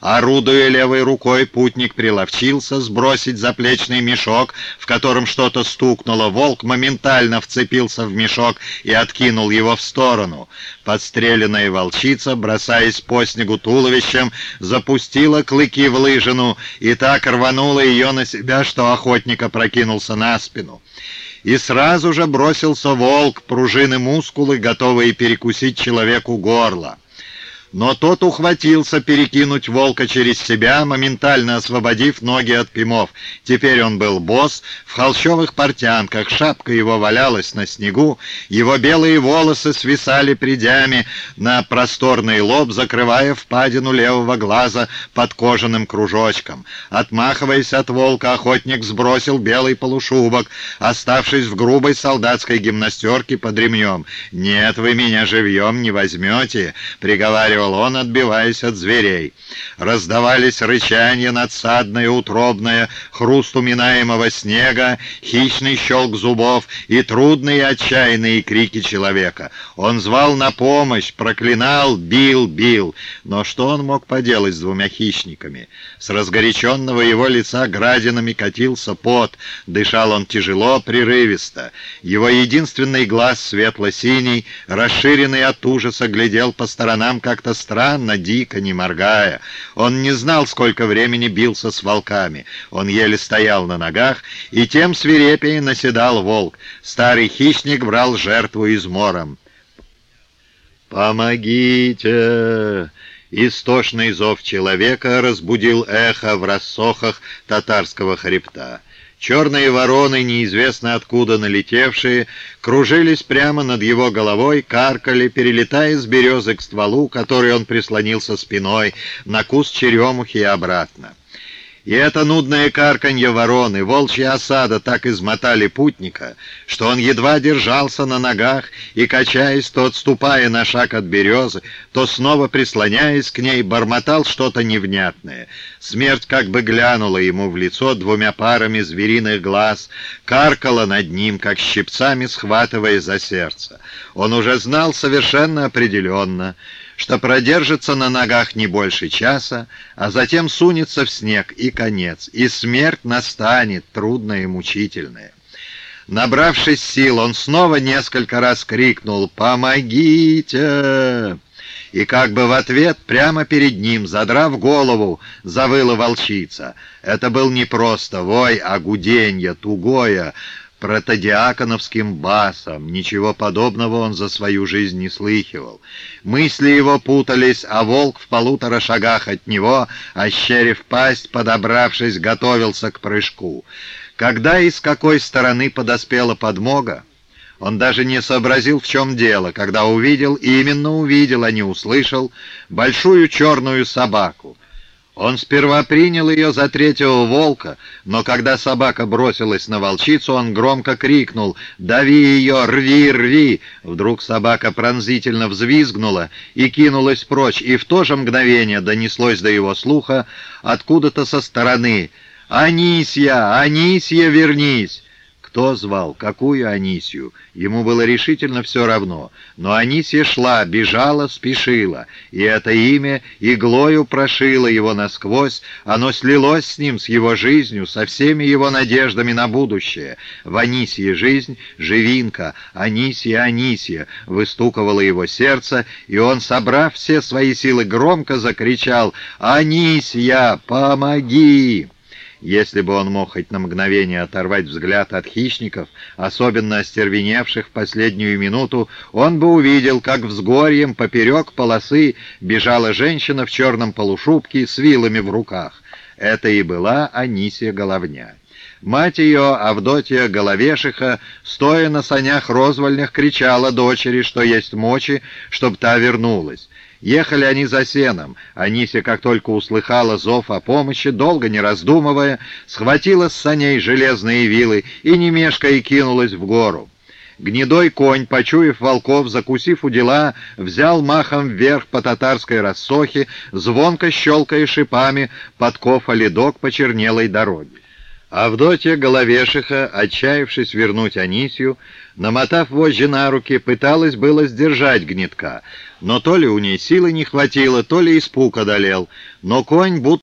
Орудуя левой рукой, путник приловчился сбросить заплечный мешок, в котором что-то стукнуло. Волк моментально вцепился в мешок и откинул его в сторону. Подстреленная волчица, бросаясь по снегу туловищем, запустила клыки в лыжину и так рванула ее на себя, что охотник опрокинулся на спину. И сразу же бросился волк, пружины мускулы, готовые перекусить человеку горло. Но тот ухватился перекинуть волка через себя, моментально освободив ноги от пимов. Теперь он был босс, в холщовых портянках, шапка его валялась на снегу, его белые волосы свисали придями на просторный лоб, закрывая впадину левого глаза под кожаным кружочком. Отмахиваясь от волка, охотник сбросил белый полушубок, оставшись в грубой солдатской гимнастерке под ремнем. «Нет, вы меня живьем не возьмете», — приговаривал выговаривал он, отбиваясь от зверей. Раздавались рычания надсадное, утробное, хруст уминаемого снега, хищный щелк зубов и трудные отчаянные крики человека. Он звал на помощь, проклинал, бил, бил. Но что он мог поделать с двумя хищниками? С разгоряченного его лица градинами катился пот, дышал он тяжело, прерывисто. Его единственный глаз светло-синий, расширенный от ужаса, глядел по сторонам как-то как-то странно, дико, не моргая. Он не знал, сколько времени бился с волками. Он еле стоял на ногах, и тем свирепее наседал волк. Старый хищник брал жертву измором. «Помогите!» Истошный зов человека разбудил эхо в рассохах татарского хребта. Черные вороны, неизвестно откуда налетевшие, кружились прямо над его головой, каркали, перелетая с березы к стволу, который он прислонился спиной, на куст черемухи и обратно. И это нудное карканье вороны, волчья осада так измотали путника, что он едва держался на ногах и, качаясь, то отступая на шаг от березы, то снова прислоняясь к ней, бормотал что-то невнятное. Смерть как бы глянула ему в лицо двумя парами звериных глаз, каркала над ним, как щипцами схватывая за сердце. Он уже знал совершенно определенно, что продержится на ногах не больше часа, а затем сунется в снег, и конец, и смерть настанет, трудная и мучительная. Набравшись сил, он снова несколько раз крикнул «Помогите!» И как бы в ответ прямо перед ним, задрав голову, завыла волчица. Это был не просто вой, а гуденье, тугое, протодиаконовским басом. Ничего подобного он за свою жизнь не слыхивал. Мысли его путались, а волк в полутора шагах от него, ощерив пасть, подобравшись, готовился к прыжку. Когда и с какой стороны подоспела подмога, он даже не сообразил, в чем дело, когда увидел, именно увидел, а не услышал, большую черную собаку. Он сперва принял ее за третьего волка, но когда собака бросилась на волчицу, он громко крикнул «Дави ее! Рви! Рви!» Вдруг собака пронзительно взвизгнула и кинулась прочь, и в то же мгновение донеслось до его слуха откуда-то со стороны «Анисья! Анисья, вернись!» Кто звал? Какую Анисию? Ему было решительно все равно. Но Анисия шла, бежала, спешила. И это имя иглою прошило его насквозь. Оно слилось с ним, с его жизнью, со всеми его надеждами на будущее. В Анисии жизнь — живинка. Анисия, Анисия. Выстуковало его сердце, и он, собрав все свои силы, громко закричал «Анисия, помоги!» Если бы он мог хоть на мгновение оторвать взгляд от хищников, особенно остервеневших в последнюю минуту, он бы увидел, как взгорьем поперек полосы бежала женщина в черном полушубке с вилами в руках. Это и была Анисия Головня. Мать ее, Авдотья Головешиха, стоя на санях розвольных, кричала дочери, что есть мочи, чтоб та вернулась. Ехали они за сеном. Анися, как только услыхала зов о помощи, долго не раздумывая, схватила с саней железные вилы и, не мешкая, кинулась в гору. Гнедой конь, почуяв волков, закусив у дела, взял махом вверх по татарской рассохе, звонко щелкая шипами подков ледок по чернелой дороге. Авдотья Головешиха, отчаявшись вернуть Анисью, намотав вожжи на руки, пыталась было сдержать гнетка, Но то ли у ней силы не хватило, то ли испуг одолел, но конь будто